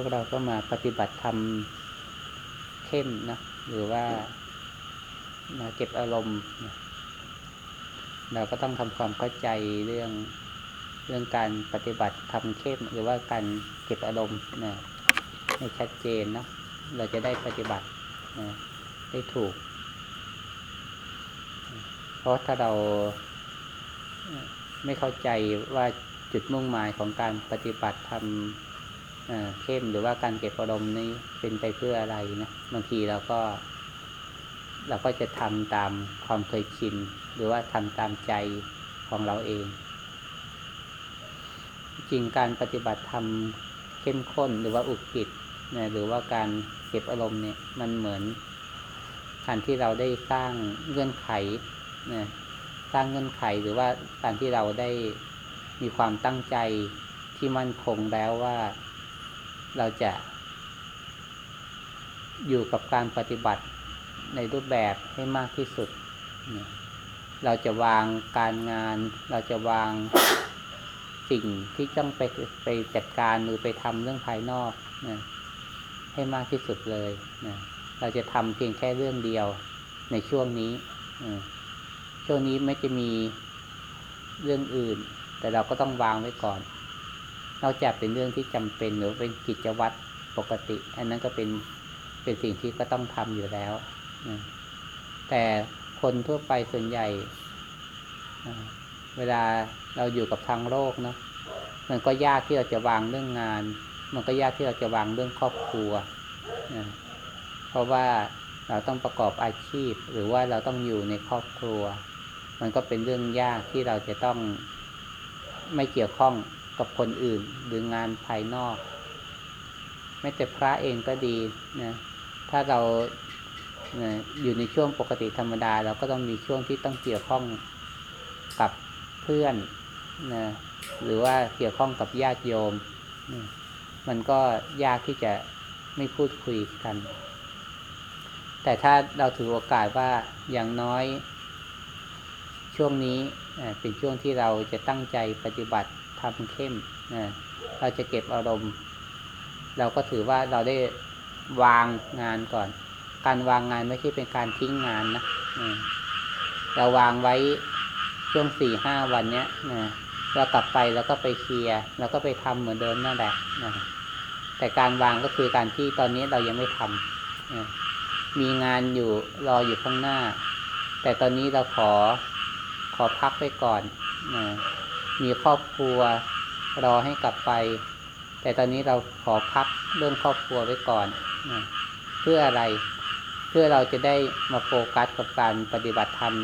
วกเราก็มาปฏิบัติธรรมเข้มนะหรือว่ามาเก็บอารมณ์เราก็ต้องทำความเข้าใจเรื่องเรื่องการปฏิบัติทำเข้ม หรือว่าการเก็บอารมณ์นะให้ชัดเจนนะเราจะได้ปฏิบัตินะได้ถูก เพราะถ้าเราไม่เข้าใจว่าจุดมุ่งหมายของการปฏิบัติทำ เข้มหรือว่าการเก็บอารมณ์นี้เป็นไปเพื่ออะไรนะบางทีเราก็ เราก็จะทำตามความเคยชิน หรือว่าทำตามใจของเราเอง จริงการปฏิบัติธรรมเข้มข้นหรือว่าอุกิจนะหรือว่าการเก็บอารมณ์เนี่ยมันเหมือนการที่เราได้สร้างเงื่อนไขนะสร้างเงื่อนไขหรือว่าการที่เราได้มีความตั้งใจที่มั่นคงแล้วว่า เราจะอยู่กับการปฏิบัติในรูปแบบให้มากที่สุด เราจะวางการงาน เราจะวางสิ่งที่ต้องไปไปจัดการหรือไปทำเรื่องภายนอกนะให้มากที่สุดเลยนะเราจะทำเพียงแค่เรื่องเดียวในช่วงนี้ ช่วงนี้ไม่จะมีเรื่องอื่น แต่เราก็ต้องวางไว้ก่อน นอกจากเป็นเรื่องที่จำเป็นหรือเป็นกิจวัตรปกติ อันนั้นก็เป็นเป็นสิ่งที่ก็ต้องทำอยู่แล้วนะแต่คนทั่วไปส่วนใหญ่เวลาเราอยู่กับทางโลกเนาะมันก็ยากที่เราจะวางเรื่องงาน มันก็ยากที่เราจะวางเรื่องครอบครัวนะเพราะว่าเราต้องประกอบอาชีพ หรือว่าเราต้องอยู่ในครอบครัว มันก็เป็นเรื่องยากที่เราจะต้องไม่เกี่ยวข้อง กับคนอื่น หรืองานภายนอก ไม่แต่พระเองก็ดีนะถ้าเราอยู่ในช่วงปกติธรรมดา เราก็ต้องมีช่วงที่ต้องเกี่ยวข้องกับเพื่อนนะหรือว่าเกี่ยวข้องกับญาติโยม มันก็ยากที่จะไม่พูดคุยกัน แต่ถ้าเราถือโอกาสว่าอย่างน้อยช่วงนี้เป็นช่วงที่เราจะตั้งใจปฏิบัติ ทำเข้มเราจะเก็บอารมณ์ เราก็ถือว่าเราได้วางงานก่อน การวางงานไม่ใช่เป็นการทิ้งงานนะเราวางไว้ช่วงสี่ห้าวันเนี้ยนะเรากลับไปแล้วก็ไปเคลียร์แล้วก็ไปทำเหมือนเดิมนั่นแหละนะแต่การวางก็คือการที่ตอนนี้เรายังไม่ทำนะมีงานอยู่รออยู่ข้างหน้า แต่ตอนนี้เราขอขอพักไปก่อนนะ มีครอบครัวรอให้กลับไป แต่ตอนนี้เราขอพักเรื่องครอบครัวไว้ก่อนนะเพื่ออะไร เพื่อเราจะได้มาโฟกัสกับการปฏิบัติธรรม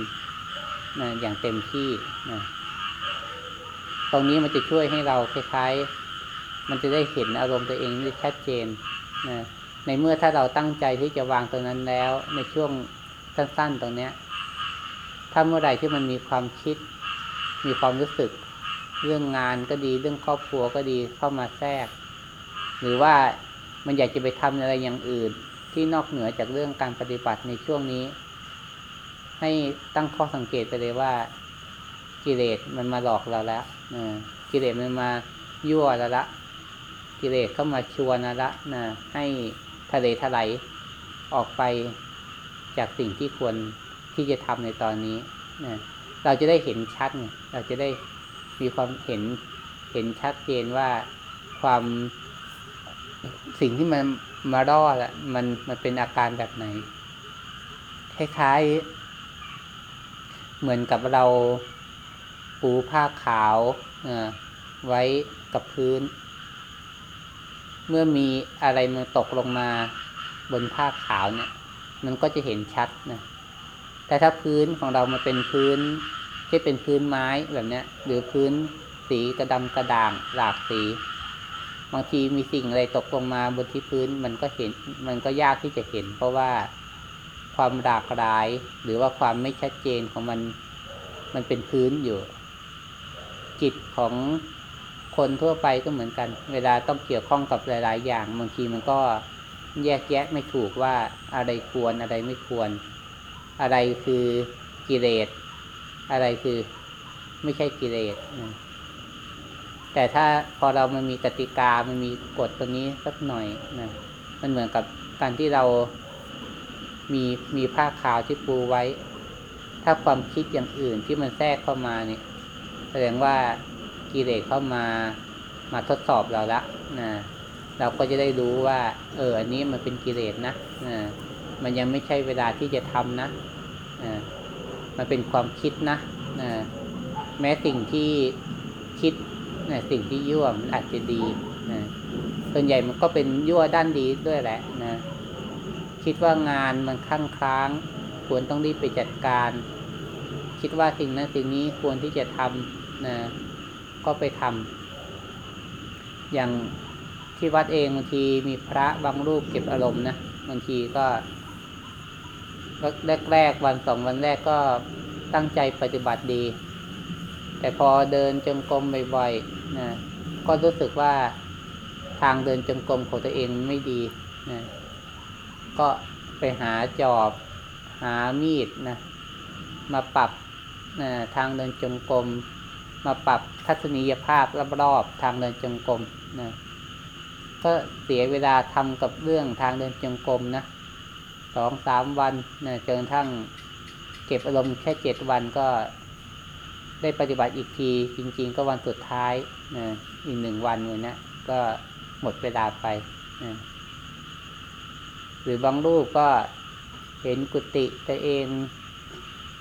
นะอย่างเต็มที่นะตรงนี้มันจะช่วยให้เราคล้ายๆ มันจะได้เห็นอารมณ์ตัวเองได้ชัดเจนนะในเมื่อถ้าเราตั้งใจที่จะวางตรงนั้นแล้ว ในช่วงสั้น ๆ ตรงเนี้ย ถ้าเมื่อใดที่มันมีความคิด มีความรู้สึก เรื่องงานก็ดีเรื่องครอบครัวก็ดีเข้ามาแทรก หรือว่ามันอยากจะไปทำอะไรอย่างอื่น ที่นอกเหนือจากเรื่องการปฏิบัติในช่วงนี้ ให้ตั้งข้อสังเกตไปเลยว่ากิเลสมันมาหลอกเราแล้วกิเลสมันมายั่วเราละ กิเลสเข้ามาชวนเราละนะให้ทะเลทลายออกไปจากสิ่งที่ควรที่จะทำในตอนนี้นะเราจะได้เห็นชัด เราจะได้ มีความเห็นเห็นชัดเจนว่าความสิ่งที่มันมาล่อละมันมันเป็นอาการแบบไหน คล้ายๆ เหมือนกับเราปูผ้าขาวไว้กับพื้น เมื่อมีอะไรมันตกลงมาบนผ้าขาวเนี่ย มันก็จะเห็นชัดนะแต่ถ้าพื้นของเรามันเป็นพื้น ที่เป็นพื้นไม้แบบนี้หรือพื้นสีกระดำกระด่างหลากสี บางทีมีสิ่งอะไรตกลงมาบนที่พื้นมันก็เห็น มันก็ยากที่จะเห็น เพราะว่าความหลากหลาย หรือว่าความไม่ชัดเจนของมันมันเป็นพื้นอยู่ จิตของคนทั่วไปก็เหมือนกัน เวลาต้องเกี่ยวข้องกับหลาย ๆ อย่างบางทีมันก็แยกแยะไม่ถูกว่าอะไรควรอะไรไม่ควร อะไรคือกิเลส อะไรคือไม่ใช่กิเลสแต่ถ้าพอเรามันมีกติกา มันมีกฎตัวนี้สักหน่อยนะมันเหมือนกับการที่เรามีมีผ้าขาวที่ปูไว้ ถ้าความคิดอย่างอื่นที่มันแทรกเข้ามาเนี่ย แสดงว่ากิเลสเข้ามามาทดสอบเราละนะเราก็จะได้รู้ว่า เอออันนี้มันเป็นกิเลสนะนะมันยังไม่ใช่เวลาที่จะทำนะนะ มันเป็นความคิดนะนะแม้สิ่งที่คิดนะสิ่งที่ยั่วมันอาจจะดีนะส่วนใหญ่มันก็เป็นยั่วด้านดีด้วยแหละนะคิดว่างานมันค้างค้างควรต้องรีบไปจัดการ คิดว่าสิ่งนั้นสิ่งนี้ควรที่จะทำนะก็ไปทำอย่างที่วัดเองบางทีมีพระบางรูปเก็บอารมณ์นะบางทีก็ แรกๆวันสองวันแรกก็ตั้งใจปฏิบัติดี แต่พอเดินจงกรมบ่อยๆนะก็รู้สึกว่าทางเดินจงกรมของตัวเองไม่ดีนะก็ไปหาจอบหามีดนะมาปรับนะทางเดินจงกรมมาปรับทัศนียภาพรอบๆทางเดินจงกรมนะก็เสียเวลาทำกับเรื่องทางเดินจงกรมนะ สองสามวันนะจนทั้งเก็บอารมณ์แค่เจ็ดวันก็ได้ปฏิบัติอีกทีจริง ๆ ก็วันสุดท้ายนะอีกหนึ่งวันเลยนะก็หมดเวลาไปนะหรือบางรูปก็เห็นกุฏิตัวเอง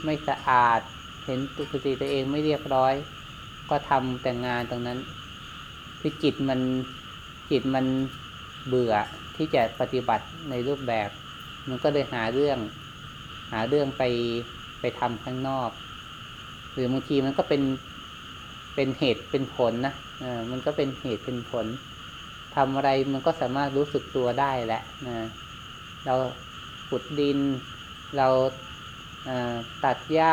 ไม่สะอาด เห็นกุฏิตัวเองไม่เรียบร้อย ก็ทำแต่งานตรงนั้นคือจิตมันจิตมันเบื่อที่จะปฏิบัติในรูปแบบ มันก็เลยหาเรื่อง หาเรื่องไปไปทำข้างนอก หรือบางทีมันก็เป็นเป็นเหตุเป็นผลนะอ่ามันก็เป็นเหตุเป็นผลทำอะไรมันก็สามารถรู้สึกตัวได้แหละนะเราขุดดิน เราตัดหญ้า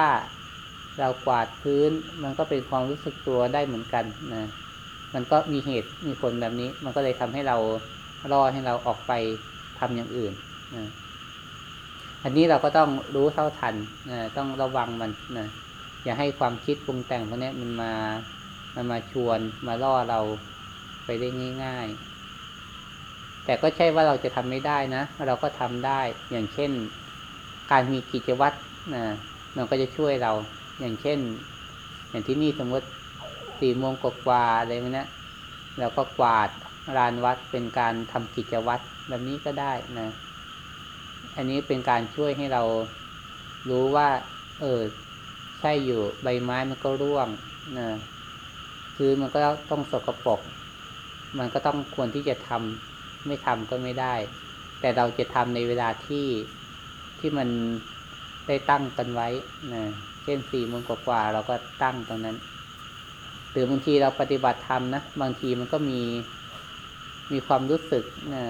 เรากวาดพื้น มันก็เป็นความรู้สึกตัวได้เหมือนกันนะมันก็มีเหตุมีผลแบบนี้ มันก็เลยทำให้เรารอให้เราออกไปทำอย่างอื่นนะ อันนี้เราก็ต้องรู้เท่าทันนะต้องระวังมันนะอย่าให้ความคิดปรุงแต่งพวกนี้มันมามันมาชวนมาล่อเราไปได้ง่าย ๆ แต่ก็ใช่ว่าเราจะทำไม่ได้นะ เราก็ทำได้อย่างเช่น การมีกิจวัตรนะมันก็จะช่วยเรา อย่างเช่น อย่างที่นี่สมมติสี่โมงกว่าอะไรแบบนี้เราก็กวาดลานวัดเป็นการทำกิจวัตรแบบนี้ก็ได้นะ อันนี้เป็นการช่วยให้เรารู้ว่า เออใช่อยู่ใบไม้มันก็ร่วงนะคือมันก็ต้องสกปรกมันก็ต้องควรที่จะทำไม่ทำก็ไม่ได้ แต่เราจะทำในเวลาที่ที่มันได้ตั้งกันไว้นะเช่นสี่โมงกว่าเราก็ตั้งตรงนั้น หรือบางทีเราปฏิบัติธรรมนะบางทีมันก็มีมีความรู้สึกนะ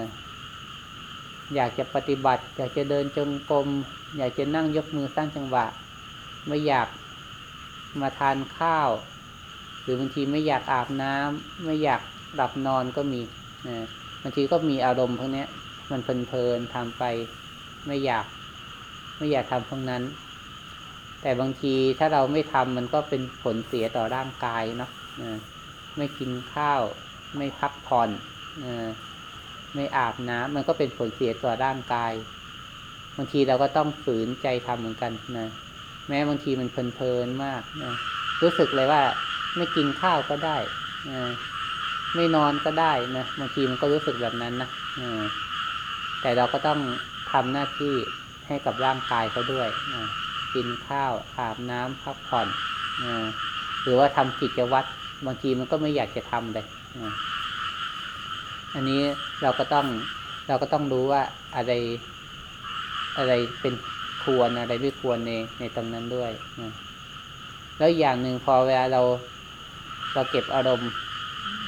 อยากจะปฏิบัติ อยากจะเดินจงกรมอยากจะนั่งยกมือสร้างจังหวะ ไม่อยากมาทานข้าว หรือบางทีไม่อยากอาบน้ำไม่อยากหลับนอนก็มีนะบางทีก็มีอารมณ์พวกนี้มันเพลินๆทำไปไม่อยาก ไม่อยากทำพวกนั้น แต่บางทีถ้าเราไม่ทำมันก็เป็นผลเสียต่อร่างกายเนาะไม่กินข้าว ไม่พักผ่อน ไม่อาบน้ำมันก็เป็นผลเสียต่อร่างกาย บางทีเราก็ต้องฝืนใจทำเหมือนกันนะแม้บางทีมันเพลินๆมากนะรู้สึกเลยว่าไม่กินข้าวก็ได้นะไม่นอนก็ได้นะบางทีมันก็รู้สึกแบบนั้นนะแต่เราก็ต้องทำหน้าที่ให้กับร่างกายเขาด้วยนะกินข้าวอาบน้ำพักผ่อนนะหรือว่าทำกิจวัตรบางทีมันก็ไม่อยากจะทำเลยนะ อันนี้เราก็ต้องเราก็ต้องรู้ว่าอะไรอะไรเป็นควรอะไรไม่ควรในในตรงนั้นด้วยนะแล้วอย่างหนึ่งพอเวลาเราเราเก็บอารมณ์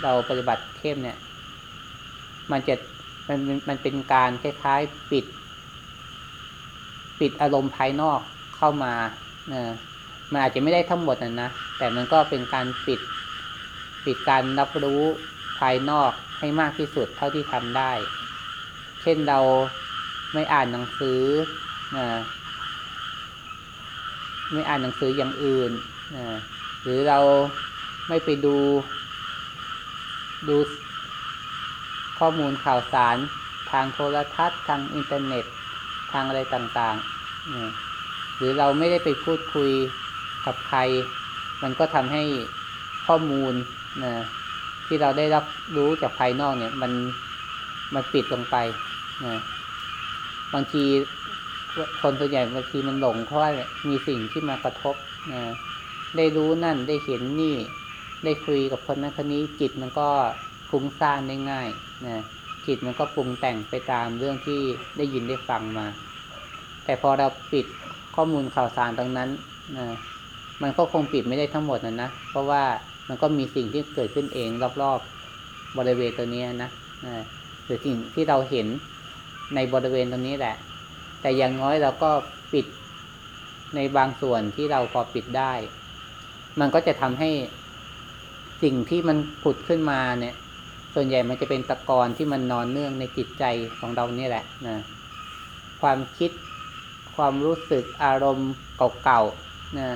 เราปฏิบัติเข้มเนี่ย มันจะมันมันเป็นการคล้ายๆปิด ปิดอารมณ์ภายนอกเข้ามาเนะมันอาจจะไม่ได้ทั้งหมดนะนะแต่มันก็เป็นการปิด ปิดการรับรู้ ภายนอกให้มากที่สุดเท่าที่ทำได้ เช่นเราไม่อ่านหนังสือนะไม่อ่านหนังสืออย่างอื่นนะหรือเราไม่ไปดูดูข้อมูลข่าวสารทางโทรทัศน์ ทางอินเทอร์เน็ต ทางอะไรต่างๆ หรือเราไม่ได้ไปพูดคุยกับใคร มันก็ทำให้ข้อมูลนะ ที่เราได้รับรู้จากภายนอกเนี่ย มันมันปิดลงไปนะบางทีคนส่วนใหญ่บางทีมันหลงเพราะว่ามีสิ่งที่มากระทบนะได้รู้นั่นได้เห็นนี่ ได้คุยกับคนนั้นคนนี้จิตมันก็ฟุ้งซ่านได้ง่ายนะจิตมันก็ปรุงแต่งไปตามเรื่องที่ได้ยินได้ฟังมา แต่พอเราปิดข้อมูลข่าวสารตรงนั้นนะมันก็คงปิดไม่ได้ทั้งหมดนะนะเพราะว่า มันก็มีสิ่งที่เกิดขึ้นเองรอบๆบริเวณตัวนี้นะหรือสิ่งที่เราเห็นในบริเวณตรงนี้แหละ แต่อย่างน้อยเราก็ปิดในบางส่วนที่เราพอปิดได้ มันก็จะทำให้สิ่งที่มันผุดขึ้นมาเนี่ย ส่วนใหญ่มันจะเป็นตะกอนที่มันนอนเนื่องในจิตใจของเรานี่แหละนะความคิดความรู้สึกอารมณ์เก่าๆนะ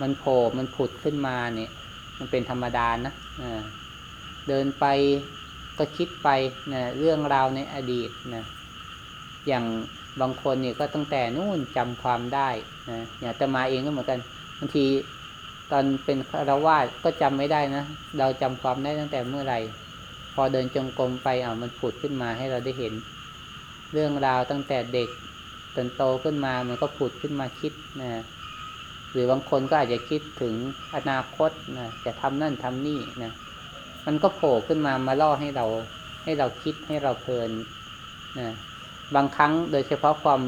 มันโผล่มันผุดขึ้นมาเนี่ย มันเป็นธรรมดานะเดินไปก็คิดไปนะเรื่องราวในอดีตนะอย่างบางคนเนี่ยก็ตั้งแต่นู่นจำความได้นะอย่างอาตมาเองก็เหมือนกันบางทีตอนเป็นคารวาสก็จำไม่ได้นะเราจำความได้ตั้งแต่เมื่อไหร่ พอเดินจงกรมไปอ่ามันผุดขึ้นมาให้เราได้เห็น เรื่องราวตั้งแต่เด็กจนโตขึ้นมามันก็ผุดขึ้นมาคิดนะ หรือบางคนก็อาจจะคิดถึงอนาคตนะจะทำนั่นทำนี่นะมันก็โผล่ขึ้นมามาล่อให้เราให้เราคิดให้เราเพลินนะบางครั้งโดยเฉพาะความ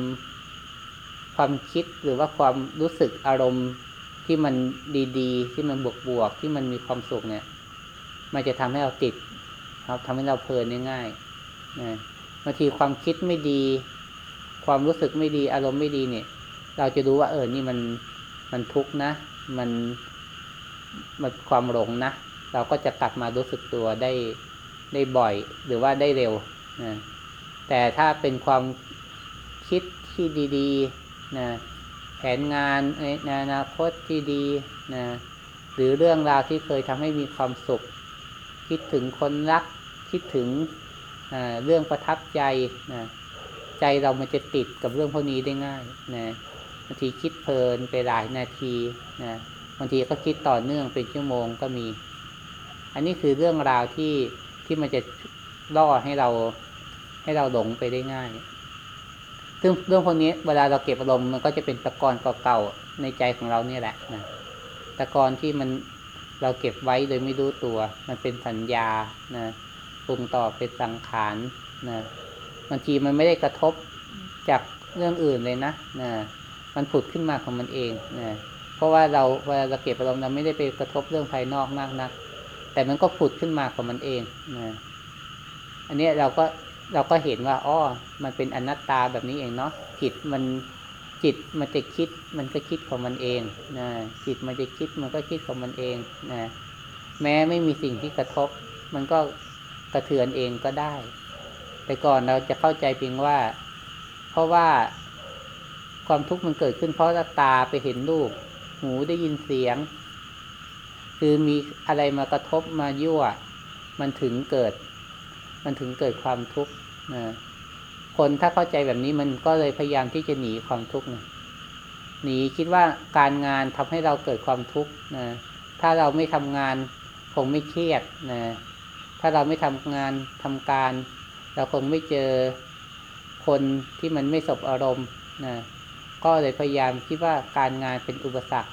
ความคิดหรือว่าความรู้สึกอารมณ์ที่มันดีๆ ที่มันบวกๆที่มันมีความสุขเนี่ย มันจะทำให้เราติดครับทำให้เราเพลินง่ายๆนะบางทีความคิดไม่ดี ความรู้สึกไม่ดีอารมณ์ไม่ดีเนี่ย เราจะรู้ว่าเออนี่มัน มันทุกข์นะ มันมันความหลงนะ เราก็จะกลับมารู้สึกตัวได้ได้บ่อยหรือว่าได้เร็วนะแต่ถ้าเป็นความคิดที่ดีๆนะแผนงานในอนาคตที่ดีนะหรือเรื่องราวที่เคยทำให้มีความสุข คิดถึงคนรัก คิดถึงเรื่องประทับใจนะใจเรามันจะติดกับเรื่องพวกนี้ได้ง่ายนะ บางทีคิดเพลินไปหลายนาทีนะบางทีก็คิดต่อเนื่องเป็นชั่วโมงก็มี อันนี้คือเรื่องราวที่ที่มันจะล่อให้เราให้เราหลงไปได้ง่าย ซึ่งเรื่องพวกนี้เวลาเราเก็บอารมณ์มันก็จะเป็นตะกอนเก่าๆในใจของเราเนี่ยแหละนะตะกอนที่มันเราเก็บไว้โดยไม่รู้ตัว มันเป็นสัญญานะปรุงต่อเป็นสังขารนะบางทีมันไม่ได้กระทบจากเรื่องอื่นเลยนะนะ มันผุดขึ้นมาของมันเองนะเพราะว่าเราเวลาเราเก็บอารมณ์เราไม่ได้ไปกระทบเรื่องภายนอกมากนัก แต่มันก็ผุดขึ้นมาของมันเองนะอันนี้เราก็เราก็เห็นว่าอ๋อมันเป็นอนัตตาแบบนี้เองเนาะจิตมันจิตมันจะคิดมันก็คิดของมันเองนะจิตมันจะคิดมันก็คิดของมันเองนะแม้ไม่มีสิ่งที่กระทบ มันก็กระเทือนเองก็ได้ แต่ก่อนเราจะเข้าใจเพียงว่า เพราะว่า ความทุกข์มันเกิดขึ้นเพราะตาไปเห็นรูป หูได้ยินเสียง คือมีอะไรมากระทบมายั่ว มันถึงเกิด มันถึงเกิดความทุกข์นะคนถ้าเข้าใจแบบนี้มันก็เลยพยายามที่จะหนีความทุกข์นะหนีคิดว่าการงานทำให้เราเกิดความทุกข์นะถ้าเราไม่ทำงานคงไม่เครียดนะถ้าเราไม่ทำงานทำการ เราคงไม่เจอคนที่มันไม่สบอารมณ์นะ ก็เลยพยายามคิดว่าการงานเป็นอุปสรรค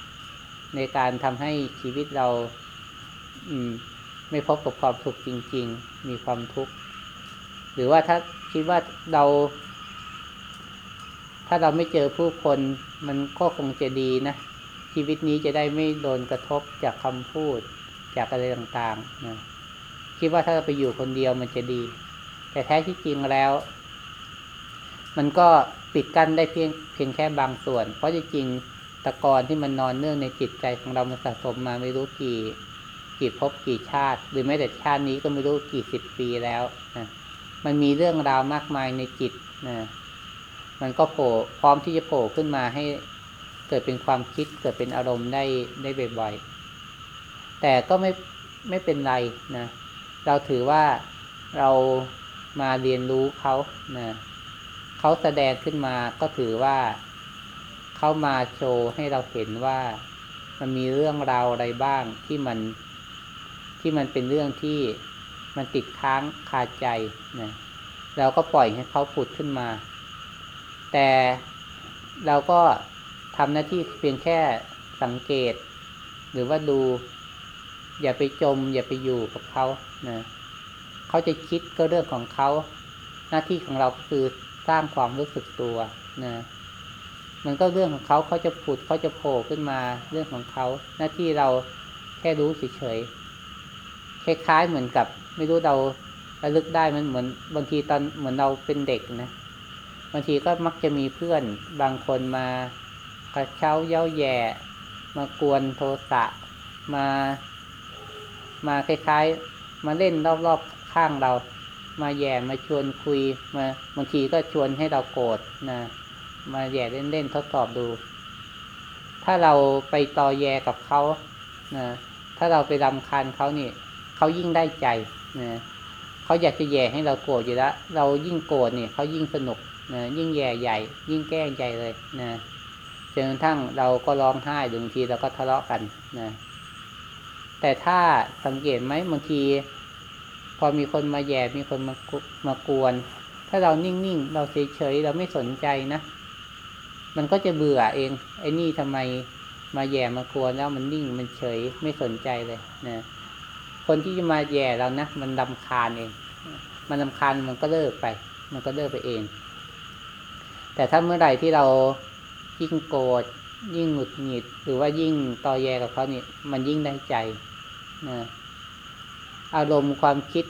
ในการทำให้ชีวิตเราอมไม่พบกับความสุขจริง ๆ มีความทุกข์ หรือว่าถ้าคิดว่าเรา ถ้าเราไม่เจอผู้คนมันก็คงจะดีนะ ชีวิตนี้จะได้ไม่โดนกระทบจากคำพูดจากอะไรต่างๆนะคิดว่าถ้าเราไปอยู่คนเดียวมันจะดี แต่แท้ที่จริงแล้ว มันก็ปิดกั้นได้เพียงเพียงแค่บางส่วน เพราะจริงๆตะกอนที่มันนอนเนื่องในจิตใจของเรามันสะสมมาไม่รู้กี่กี่ภพกี่ชาติ หรือแม้แต่ชาตินี้ก็ไม่รู้กี่สิบปีแล้วนะมันมีเรื่องราวมากมายในจิตนะมันก็โผล่พร้อมที่จะโผล่ขึ้นมาให้เกิดเป็นความคิดเกิดเป็นอารมณ์ได้ได้บ่อยๆแต่ก็ไม่ไม่เป็นไรนะ เราถือว่าเรามาเรียนรู้เขานะ เขาแสดงขึ้นมาก็ถือว่าเขามาโชว์ให้เราเห็นว่ามันมีเรื่องราวอะไรบ้างที่มันที่มันเป็นเรื่องที่มันติดค้างคาใจนะเราก็ปล่อยให้เขาผุดขึ้นมา แต่เราก็ทำหน้าที่เพียงแค่สังเกต หรือว่าดู อย่าไปจม อย่าไปอยู่กับเขานะเขาจะคิดก็เรื่องของเขา หน้าที่ของเราคือ สร้างความรู้สึกตัวนะมันก็เรื่องของเขาเขาจะผุดเขาจะโผล่ขึ้นมาเรื่องของเขาหน้าที่เราแค่รู้เฉยๆคล้ายๆเหมือนกับ ไม่รู้เราระลึกได้มันเหมือน บางทีตอนเหมือนเราเป็นเด็กนะบางทีก็มักจะมีเพื่อนบางคนมากระเช้าเย้าแย่ มากวนโทสะมา มาคล้ายๆ มาเล่นรอบๆข้างเรา มาแย่มาชวนคุยมาบางทีก็ชวนให้เราโกรธนะมาแย่เล่นๆทดสอบดู ถ้าเราไปต่อแยกับเขานะถ้าเราไปรำคาญเขานี่เขายิ่งได้ใจนะเขาอยากจะแย่ให้เราโกรธอยู่แล้วเรายิ่งโกรธเนี่ยเขายิ่งสนุกนะยิ่งแย่ใหญ่ ยิ่งแกล้งใหญ่เลยนะจนกระทั่งเราก็ร้องไห้บางทีเราก็ทะเลาะกันนะแต่ถ้าสังเกตไหมบางที พอมีคนมาแย่มีคนมามากวน ถ้าเรานิ่งๆ เราเฉยๆ เราไม่สนใจนะ มันก็จะเบื่อเอง ไอ้นี่ทำไมมาแย่มากวนแล้วมันนิ่งมันเฉยไม่สนใจเลยนะคนที่จะมาแย่เรานะมันดำคาญเอง มันดำคาญมันก็เลิกไป มันก็เลิกไปเอง แต่ถ้าเมื่อไหร่ที่เรายิ่งโกรธยิ่งหงุดหงิด หรือว่ายิ่งต่อแยกับเขานี่มันยิ่งได้ใจนะ อารมณ์ความคิด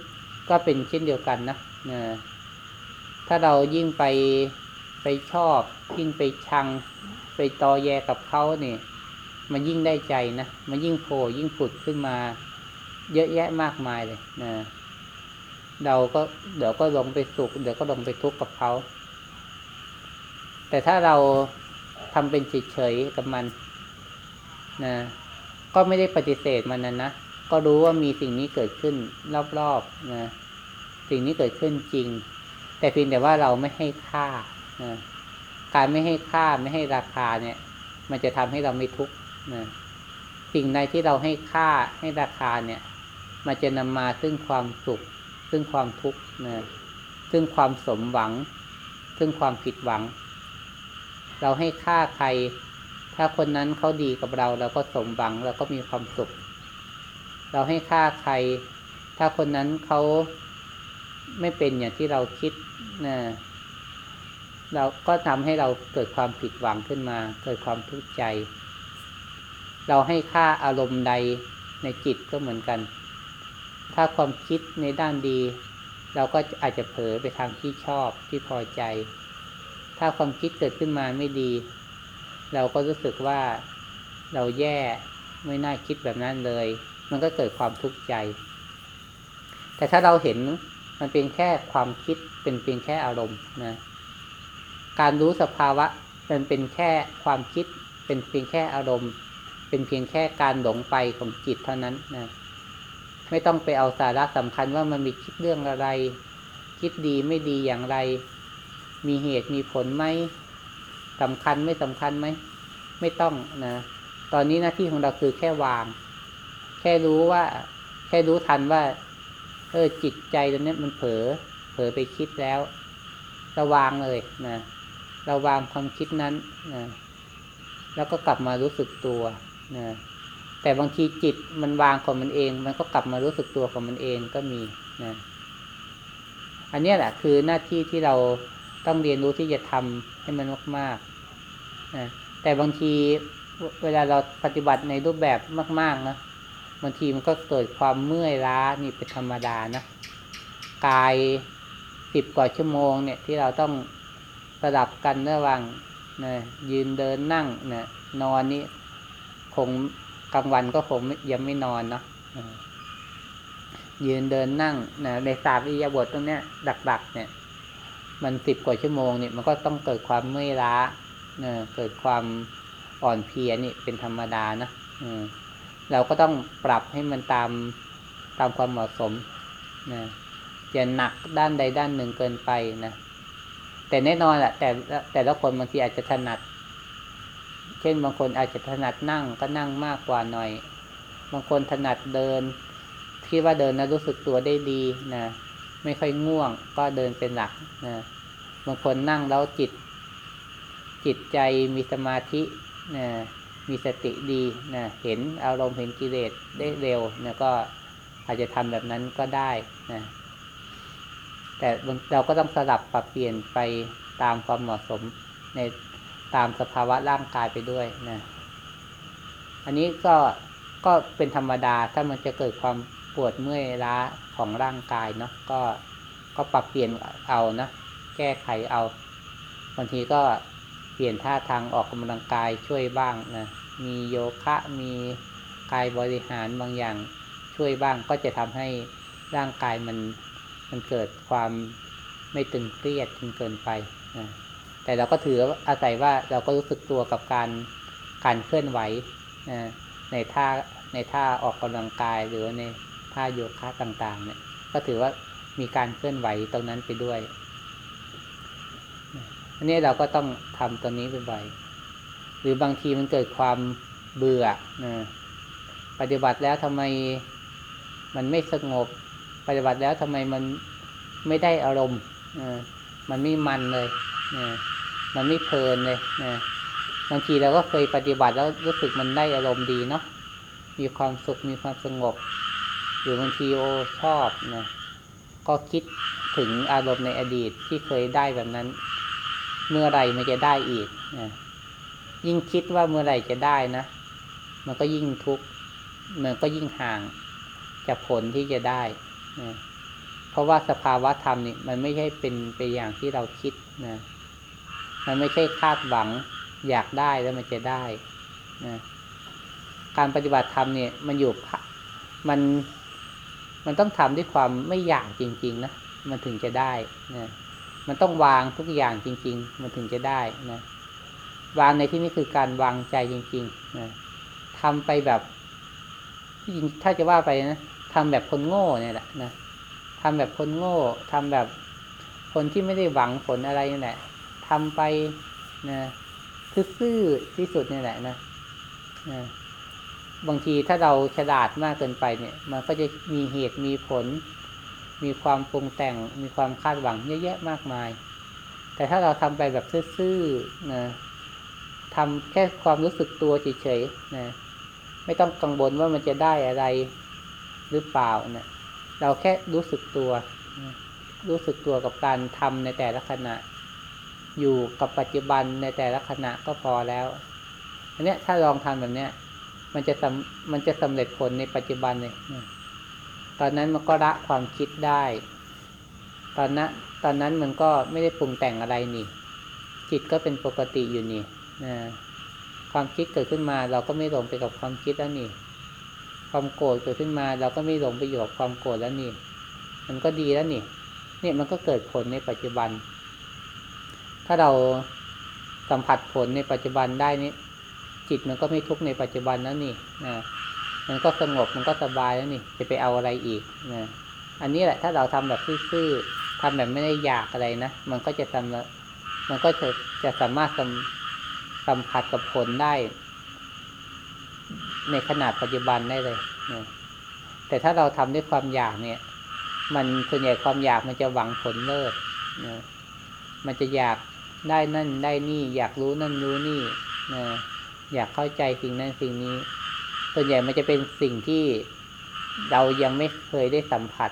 ก็เป็นเช่นเดียวกันนะนะถ้าเรายิ่งไปไปชอบ ยิ่งไปชัง ไปตอแยกับเขาเนี่ยมันยิ่งได้ใจนะมันยิ่งโผล่ยิ่งผุดขึ้นมา เยอะแยะมากมายเลยนะเราก็เดี๋ยวก็ลงไปสุข เดี๋ยวก็ลงไปทุกข์กับเขา แต่ถ้าเราทำเป็นเฉยๆกับมันนะก็ไม่ได้ปฏิเสธมันนะนะ ก็รู้ว่ามีสิ่งนี้เกิดขึ้นรอบๆนะสิ่งนี้เกิดขึ้นจริง แต่เพียงแต่ว่าเราไม่ให้ค่านะการไม่ให้ค่าไม่ให้ราคาเนี่ย มันจะทำให้เราไม่ทุกข์นะสิ่งใดที่เราให้ค่าให้ราคาเนี่ย มันจะนำมาซึ่งความสุข ซึ่งความทุกข์นะซึ่งความสมหวัง ซึ่งความผิดหวัง เราให้ค่าใคร ถ้าคนนั้นเขาดีกับเราเราก็สมหวังเราก็มีความสุข เราให้ค่าใคร ถ้าคนนั้นเขาไม่เป็นอย่างที่เราคิดนะเราก็ทำให้เราเกิดความผิดหวังขึ้นมา เกิดความทุกข์ใจ เราให้ค่าอารมณ์ใดในจิตก็เหมือนกัน ถ้าความคิดในด้านดี เราก็อาจจะเผลอไปทางที่ชอบที่พอใจ ถ้าความคิดเกิดขึ้นมาไม่ดี เราก็รู้สึกว่าเราแย่ไม่น่าคิดแบบนั้นเลย มันก็เกิดความทุกข์ใจ แต่ถ้าเราเห็นมันเป็นแค่ความคิดเป็นเพียงแค่อารมณ์นะ การรู้สภาวะมันเป็นแค่ความคิด เป็นเพียงแค่อารมณ์ เป็นเพียงแค่การหลงไปของจิตเท่านั้นนะไม่ต้องไปเอาสาระสำคัญว่ามันมีคิดเรื่องอะไร คิดดีไม่ดีอย่างไร มีเหตุมีผลไหมสำคัญไม่สำคัญไหม ไม่ต้องนะ ตอนนี้หน้าที่ของเราคือแค่วาง ค่รู้ว่า แค่รู้ทันว่า เออจิตใจตรงนี้มันเผลอเผลอไปคิดแล้วระวางเลยนะเราวางความคิดนั้นนะแล้วก็กลับมารู้สึกตัวนะแต่บางทีจิตมันวางของมันเอง มันก็กลับมารู้สึกตัวของมันเองก็มีนะอันนี้แหละคือหน้าที่ที่เราต้องเรียนรู้ที่จะทำให้มันมากๆนะแต่บางทีเวลาเราปฏิบัติในรูปแบบมาก ๆ นะ บางทีมันก็เกิดความเมื่อยล้านี่เป็นธรรมดานะกายสิบกว่าชั่วโมงเนี่ยที่เราต้องสลับกันระหว่างนะยืนเดินนั่งนะนอนนี่คงกลางวันก็คงยังไม่นอนเนาะยืนเดินนั่งนะในสามอิยาบทตรงเนี้ยดักๆเนี่ย มันสิบกว่าชั่วโมงเนี่ยมันก็ต้องเกิดความเมื่อยล้านะเกิดความอ่อนเพลียนี่เป็นธรรมดานะ เราก็ต้องปรับให้มันตามตามความเหมาะสมนะอย่าหนักด้านใดด้านหนึ่งเกินไปนะแต่แน่นอนแหละแต่แต่ละคนบางทีอาจจะถนัด เช่นบางคนอาจจะถนัดนั่งก็นั่งมากกว่าหน่อย บางคนถนัดเดินคิดว่าเดินนะรู้สึกตัวได้ดีนะไม่ค่อยง่วงก็เดินเป็นหลักนะบางคนนั่งแล้วจิต จิตใจมีสมาธินะ มีสติดีนะเห็นอารมณ์เห็นกิเลสได้เร็วนะก็อาจจะทำแบบนั้นก็ได้นะแต่เราก็ต้องสลับปรับเปลี่ยนไปตามความเหมาะสมในตามสภาวะร่างกายไปด้วยนะอันนี้ก็ก็เป็นธรรมดาถ้ามันจะเกิดความปวดเมื่อยล้าของร่างกายเนาะก็ก็ปรับเปลี่ยนเอานะแก้ไขเอาบางทีก็ เปลี่ยนท่าทางออกกำลังกายช่วยบ้างนะมีโยคะมีกายบริหารบางอย่างช่วยบ้างก็จะทำให้ร่างกายมันมันเกิดความไม่ตึงเครียดจนเกินไปนะแต่เราก็ถืออาศัยว่าเราก็รู้สึกตัวกับการการเคลื่อนไหวนะในท่าในท่าออกกำลังกายหรือในท่าโยคะต่างๆเนี่ยก็ถือว่ามีการเคลื่อนไหวตรงนั้นไปด้วย อันนี้เราก็ต้องทำตัวนี้บ่อยๆหรือบางทีมันเกิดความเบื่อนะปฏิบัติแล้วทำไมมันไม่สงบ ปฏิบัติแล้วทำไมมันไม่ได้อารมณ์มันไม่มันเลยมันไม่เพลินเลยบางทีเราก็เคยปฏิบัติแล้วรู้สึกมันได้อารมณ์ดีเนาะมีความสุขมีความสงบ หรือบางทีโอชอบนะก็คิดถึงอารมณ์ในอดีตที่เคยได้แบบนั้น เมื่อไรมันจะได้อีกนะยิ่งคิดว่าเมื่อไรจะได้นะ มันก็ยิ่งทุกข์มันก็ยิ่งห่างจากผลที่จะได้นะเพราะว่าสภาวะธรรมนี่มันไม่ใช่เป็นไปอย่างที่เราคิดนะมันไม่ใช่คาดหวังอยากได้แล้วมันจะได้นะการปฏิบัติธรรมเนี่ย มันอยู่มันมันต้องทำด้วยความไม่อยากจริง ๆ นะ มันถึงจะได้นะ มันต้องวางทุกอย่างจริง ๆ มันถึงจะได้นะวางในที่นี้คือการวางใจจริงๆนะทำไปแบบถ้าจะว่าไปนะทำแบบคนโง่เนี่ยแหละนะทำแบบคนโง่ทำแบบคนที่ไม่ได้หวังผลอะไรนี่แหละทำไปนะซื่อที่สุดนี่แหละนะนะบางทีถ้าเราฉลาดมากเกินไปเนี่ย มันก็จะมีเหตุมีผล มีความปรุงแต่ง มีความคาดหวังเยอะแยะมากมาย แต่ถ้าเราทำไปแบบซื่อๆนะทำแค่ความรู้สึกตัวเฉยๆนะไม่ต้องกังวลว่ามันจะได้อะไรหรือเปล่านะเราแค่รู้สึกตัวนะรู้สึกตัวกับการทำในแต่ละขณะ อยู่กับปัจจุบันในแต่ละขณะก็พอแล้วอันเนี้ยถ้าลองทำแบบเนี้ย มันจะมันจะสำเร็จผลในปัจจุบันเลย ตอนนั้นมันก็ละความคิดได้ ตอนนั้นตอนนั้นมันก็ไม่ได้ปรุงแต่งอะไรนี่ จิตก็เป็นปกติอยู่นี่นะความคิดเกิดขึ้นมาเราก็ไม่หลงไปกับความคิดแล้วนี่ ความโกรธเกิดขึ้นมา เราก็ไม่หลงไปอยู่กับความโกรธแล้วนี่ มันก็ดีแล้วนี่ เนี่ยมันก็เกิดผลในปัจจุบัน ถ้าเราสัมผัสผลในปัจจุบันได้นี่จิตมันก็ไม่ทุกข์ในปัจจุบันแล้วนี่นะ มันก็สงบมันก็สบายแล้วนี่ จะไปเอาอะไรอีกนะอันนี้แหละถ้าเราทำแบบซื่อๆทำแบบไม่ได้อยากอะไรนะมันก็จะทำมันก็จะจะสามารถสัมสัมผัสกับผลได้ ในขนาดปัจจุบันได้เลยนะแต่ถ้าเราทำด้วยความอยากเนี่ย มันส่วนใหญ่ความอยากมันจะหวังผลเลิศนะมันจะอยากได้นั่นได้นี่ อยากรู้นั่นรู้นี่นะอยากเข้าใจสิ่งนั้นสิ่งนี้ ส่วนใหญ่มันจะเป็นสิ่งที่เรายังไม่เคยได้สัมผัส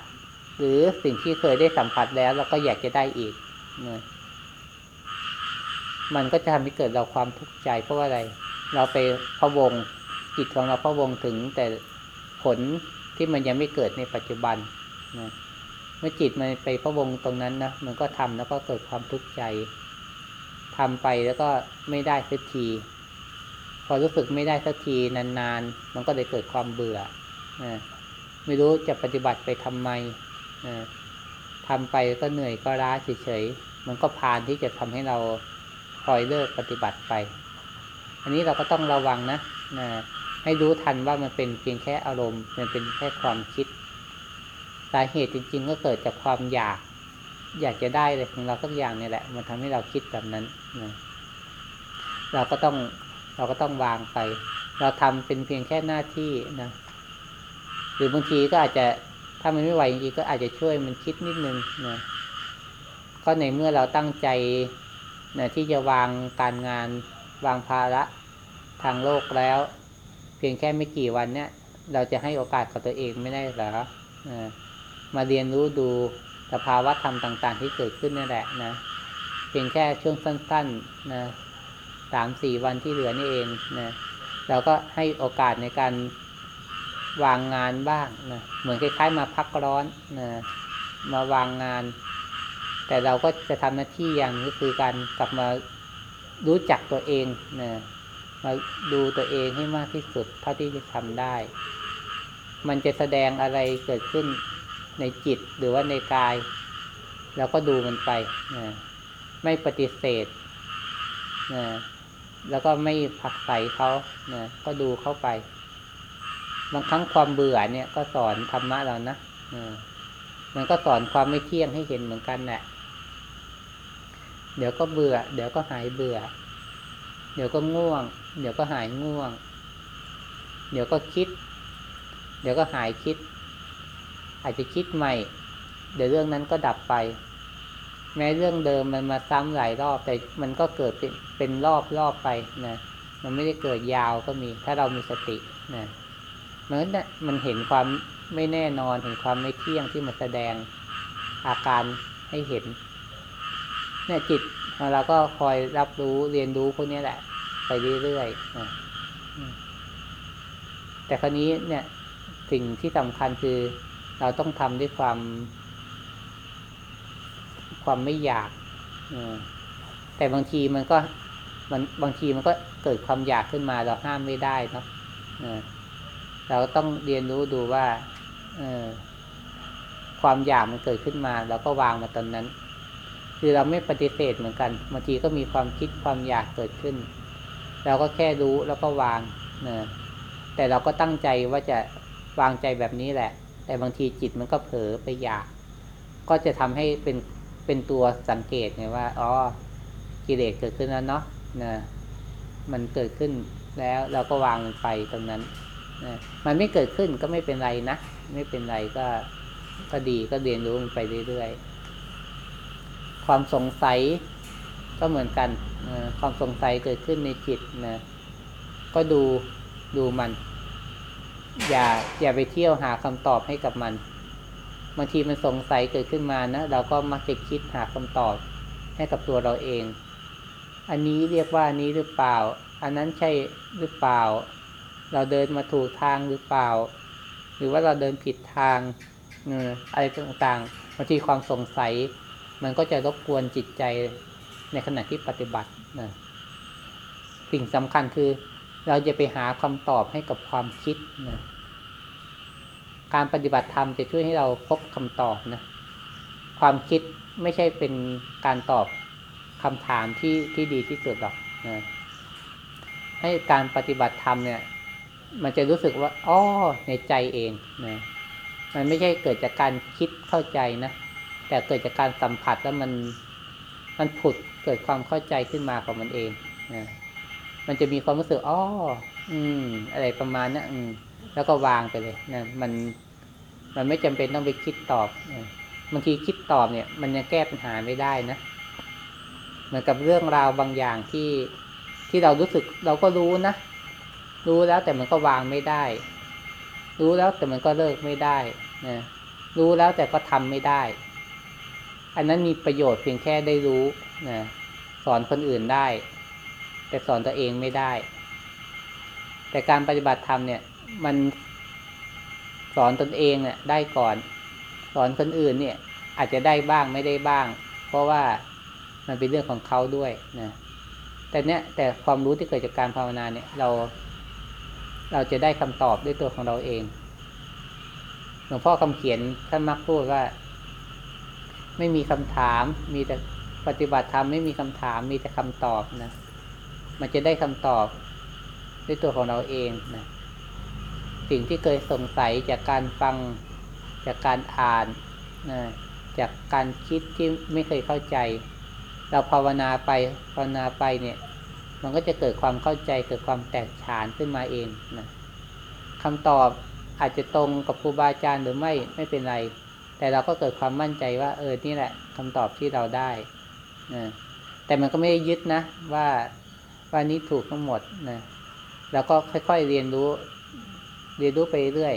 หรือสิ่งที่เคยได้สัมผัสแล้วเราก็อยากจะได้อีกนะมันก็จะทำให้เกิดเราความทุกข์ใจเพราะว่าอะไร เราไปพะวงจิตของเราพะวงถึงแต่ผลที่มันยังไม่เกิดในปัจจุบันนะเมื่อจิตมันไปพะวงตรงนั้นนะมันก็ทำแล้วก็เกิดความทุกข์ใจทำไปแล้วก็ไม่ได้สักที พอรู้สึกไม่ได้สักทีนานๆ มันก็เลยเกิดความเบื่อไม่รู้จะปฏิบัติไปทำไมทำไปก็เหนื่อยก็ล้าเฉยๆมันก็พานที่จะทำให้เราคอยเลิกปฏิบัติไป อันนี้เราก็ต้องระวังนะนะให้รู้ทันว่ามันเป็นเพียงแค่อารมณ์ มันเป็นแค่ความคิด สาเหตุจริง ๆ ก็เกิดจากความอยาก อยากจะได้อะไรของเราสักอย่างนี่แหละ มันทำให้เราคิดแบบนั้นนะเราก็ต้อง เราก็ต้องวางไป เราทำเป็นเพียงแค่หน้าที่นะหรือบางทีก็อาจจะถ้ามันไม่ไหวจริงๆก็อาจจะช่วยมันคิดนิดนึงนะก็ในเมื่อเราตั้งใจนะที่จะวางการงานวางภาระทางโลกแล้ว เพียงแค่ไม่กี่วันเนี่ย เราจะให้โอกาสกับตัวเองไม่ได้หรอนะมาเรียนรู้ดูสภาวะธรรมต่าง ๆ ที่เกิดขึ้นนั่นแหละนะเพียงแค่ช่วงสั้น ๆ นะ สามสี่วันที่เหลือนี่เองนะเราก็ให้โอกาสในการวางงานบ้างนะเหมือนคล้ายๆ มาพักร้อนนะมาวางงาน แต่เราก็จะทำหน้าที่อย่างนี้คือการกลับมารู้จักตัวเองนะมาดูตัวเองให้มากที่สุดเท่าที่จะทำได้ มันจะแสดงอะไรเกิดขึ้นในจิตหรือว่าในกาย เราก็ดูมันไปนะไม่ปฏิเสธนะ แล้วก็ไม่ผักใส่เขาเนะก็ดูเข้าไป บางครั้งความเบื่อเนี่ยก็สอนธรรมะเรานะมันก็สอนความไม่เที่ยงให้เห็นเหมือนกันแหละ เดี๋ยวก็เบื่อ เดี๋ยวก็หายเบื่อ เดี๋ยวก็ง่วง เดี๋ยวก็หายง่วง เดี๋ยวก็คิด เดี๋ยวก็หายคิด อาจจะคิดใหม่ เดี๋ยวเรื่องนั้นก็ดับไป แม้เรื่องเดิมมันมาซ้ำหลายรอบแต่มันก็เกิดเป็นเป็นรอบรอบไปนะมันไม่ได้เกิดยาวก็มี ถ้าเรามีสตินะมันก็มันเห็นความไม่แน่นอนเห็นความไม่เที่ยงที่มันแสดงอาการให้เห็นเนี่ยจิตของเราก็คอยรับรู้เรียนรู้พวกนี้แหละ ไปเรื่อยๆนะแต่ครนี้เนี่ยสิ่งที่สำคัญคือเราต้องทำด้วยความ ความไม่อยากแต่บางทีมันก็มันบางทีมันก็เกิดความอยากขึ้นมาเราห้ามไม่ได้เนาะเราต้องเรียนรู้ดูว่าความอยากมันเกิดขึ้นมาเราก็วางมาตอนนั้น คือเราไม่ปฏิเสธเหมือนกันบางทีก็มีความคิดความอยากเกิดขึ้น เราก็แค่รู้แล้วก็วางนะแต่เราก็ตั้งใจว่าจะวางใจแบบนี้แหละ แต่บางทีจิตมันก็เผลอไปอยาก ก็จะทำให้เป็น เป็นตัวสังเกตไงว่าอ๋อกิเลสเกิดขึ้นแล้วเนาะนะมันเกิดขึ้นแล้วเราก็วางมันไปตรงนั้นนะมันไม่เกิดขึ้นก็ไม่เป็นไรนะไม่เป็นไรก็ก็ดีก็เรียนรู้มันไปเรื่อยๆความสงสัยก็เหมือนกันนะความสงสัยเกิดขึ้นในจิตนะก็ดูดูมัน อย่าอย่าไปเที่ยวหาคำตอบให้กับมัน บางทีมันสงสัยเกิดขึ้นมานะเราก็มักจะคิดหาคำตอบให้กับตัวเราเอง อันนี้เรียกว่านี้หรือเปล่า อันนั้นใช่หรือเปล่า เราเดินมาถูกทางหรือเปล่า หรือว่าเราเดินผิดทางอออะไรต่างๆบางทีความสงสัย มันก็จะรบกวนจิตใจในขณะที่ปฏิบัตินะสิ่งสำคัญคือ เราจะไปหาคำตอบให้กับความคิดนะ การปฏิบัติธรรมจะช่วยให้เราพบคำตอบนะ ความคิดไม่ใช่เป็นการตอบคำถามที่ที่ดีที่สุดหรอกนะให้การปฏิบัติธรรมเนี่ย มันจะรู้สึกว่าอ้อในใจเองนะมันไม่ใช่เกิดจากการคิดเข้าใจนะ แต่เกิดจากการสัมผัสแล้วมันมันผุดเกิดความเข้าใจขึ้นมาของมันเองนะมันจะมีความรู้สึกอ้ออืม อะไรประมาณนี้อืม แล้วก็วางไปเลยนะมัน มันไม่จำเป็นต้องไปคิดตอบบางทีคิดตอบเนี่ย มันยังแก้ปัญหาไม่ได้นะเหมือนกับเรื่องราวบางอย่างที่ที่เรารู้สึกเราก็รู้นะ รู้แล้วแต่มันก็วางไม่ได้ รู้แล้วแต่มันก็เลิกไม่ได้นะรู้แล้วแต่ก็ทำไม่ได้ อันนั้นมีประโยชน์เพียงแค่ได้รู้นะสอนคนอื่นได้ แต่สอนตัวเองไม่ได้ แต่การปฏิบัติธรรมเนี่ย มัน สอนตนเองเนี่ยได้ก่อน สอนคนอื่นเนี่ย อาจจะได้บ้างไม่ได้บ้าง เพราะว่ามันเป็นเรื่องของเขาด้วยนะแต่เนี้ยแต่ความรู้ที่เกิดจากการภาวนาเนี่ยเรา เราจะได้คำตอบด้วยตัวของเราเองหลวงพ่อคำเขียนท่านมักพูดว่า ไม่มีคำถาม มีแต่ปฏิบัติธรรมไม่มีคำถาม มีแต่คำตอบนะมันจะได้คำตอบด้วยตัวของเราเองนะ สิ่งที่เคยสงสัยจากการฟังจากการอ่านนะจากการคิดที่ไม่เคยเข้าใจ เราภาวนาไปภาวนาไปเนี่ย มันก็จะเกิดความเข้าใจเกิดความแตกฉานขึ้นมาเองนะคำตอบอาจจะตรงกับครูบาอาจารย์หรือไม่ไม่เป็นไร แต่เราก็เกิดความมั่นใจว่า เออนี่แหละคำตอบที่เราได้นะแต่มันก็ไม่ได้ยึดนะว่าว่านี้ถูกทั้งหมดนะแล้วก็ค่อยๆเรียนรู้ เรียนรู้ไปเรื่อย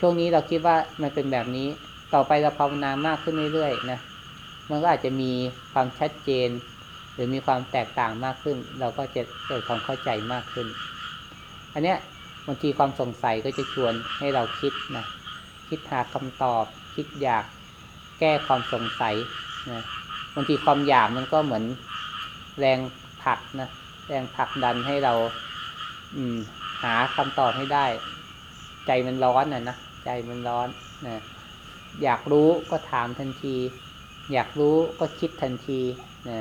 ช่วงนี้เราคิดว่ามันเป็นแบบนี้ ต่อไปเราภาวนามากขึ้นเรื่อยๆนะมันก็อาจจะมีความชัดเจน หรือมีความแตกต่างมากขึ้น เราก็จะเกิดความเข้าใจมากขึ้น อันเนี้ยบางทีความสงสัยก็จะชวนให้เราคิดนะคิดหาคำตอบ คิดอยากแก้ความสงสัยนะบางทีความอยากมันก็เหมือนแรงผลักนะแรงผลักดันให้เรา อืม หาคำตอบให้ได้ ใจมันร้อนน่ะนะใจมันร้อนนะอยากรู้ก็ถามทันที อยากรู้ก็คิดทันทีนะ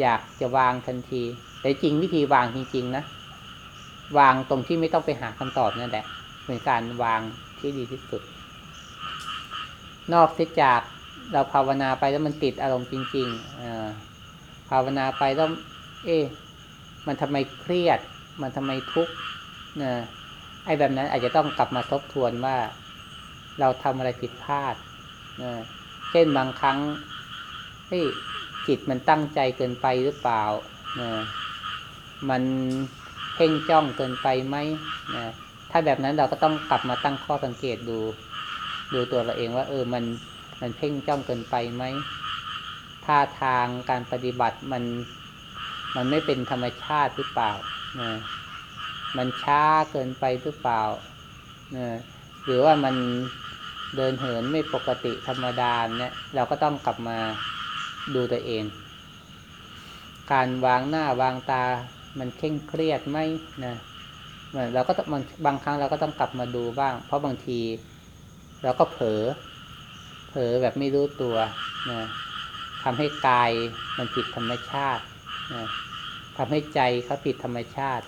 อยากจะวางทันที แต่จริงวิธีวางจริงๆนะวางตรงที่ไม่ต้องไปหาคำตอบนั่นแหละเป็นการวางที่ดีที่สุด นอกเสียจากเราภาวนาไปแล้วมันติดอารมณ์จริงๆภาวนาไปแล้ว เอ๊ะมันทำไมเครียด มันทำไมทุกข์นะ ไอ้แบบนั้นอาจจะต้องกลับมาทบทวนว่าเราทำอะไรผิดพลาดนะเช่นบางครั้งเฮ้ยจิตมันตั้งใจเกินไปหรือเปล่านะมันเพ่งจ้องเกินไปไหมนะถ้าแบบนั้นเราก็ต้องกลับมาตั้งข้อสังเกตดู ดูตัวเราเองว่า เออมันมันเพ่งจ้องเกินไปไหมท่าทางการปฏิบัติมัน มันไม่เป็นธรรมชาติหรือเปล่านะ มันช้าเกินไปหรือเปล่านะหรือว่ามันเดินเหินไม่ปกติธรรมดาเนี่ย เราก็ต้องกลับมาดูตัวเอง การวางหน้าวางตา มันเคร่งเครียดไหมนะเราก็บางบางครั้งเราก็ต้องกลับมาดูบ้าง เพราะบางทีเราก็เผลอเผลอแบบไม่รู้ตัวนะทำให้กายมันผิดธรรมชาตินะทำให้ใจเขาผิดธรรมชาติ